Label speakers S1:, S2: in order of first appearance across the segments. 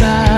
S1: passar.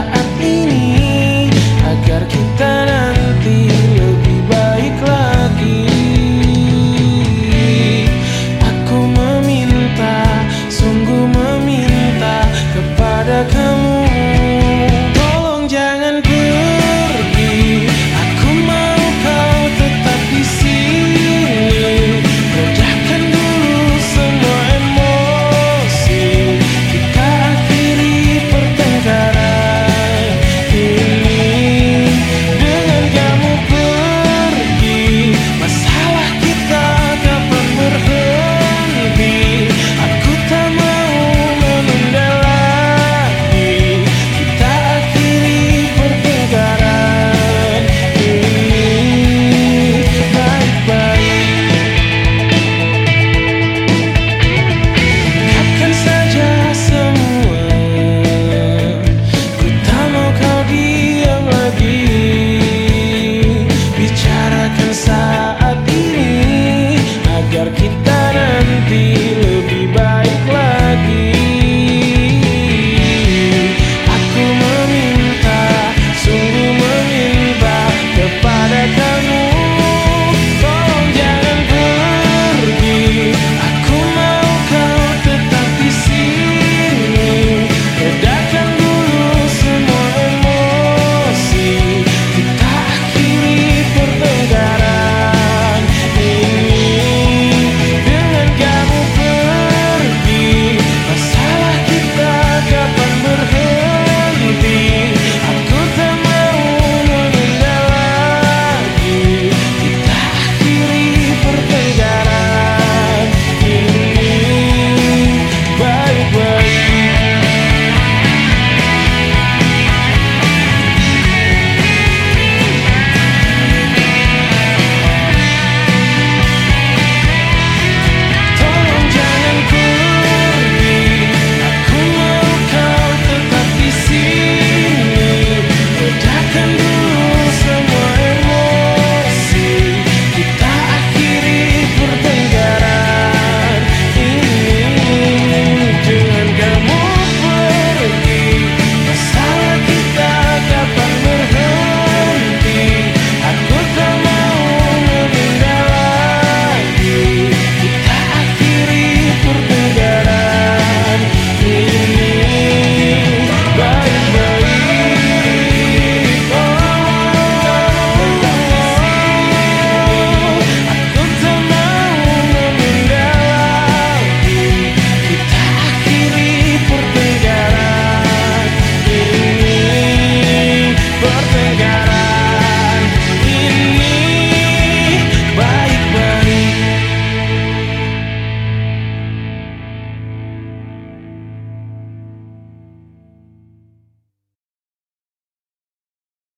S1: kita nanti.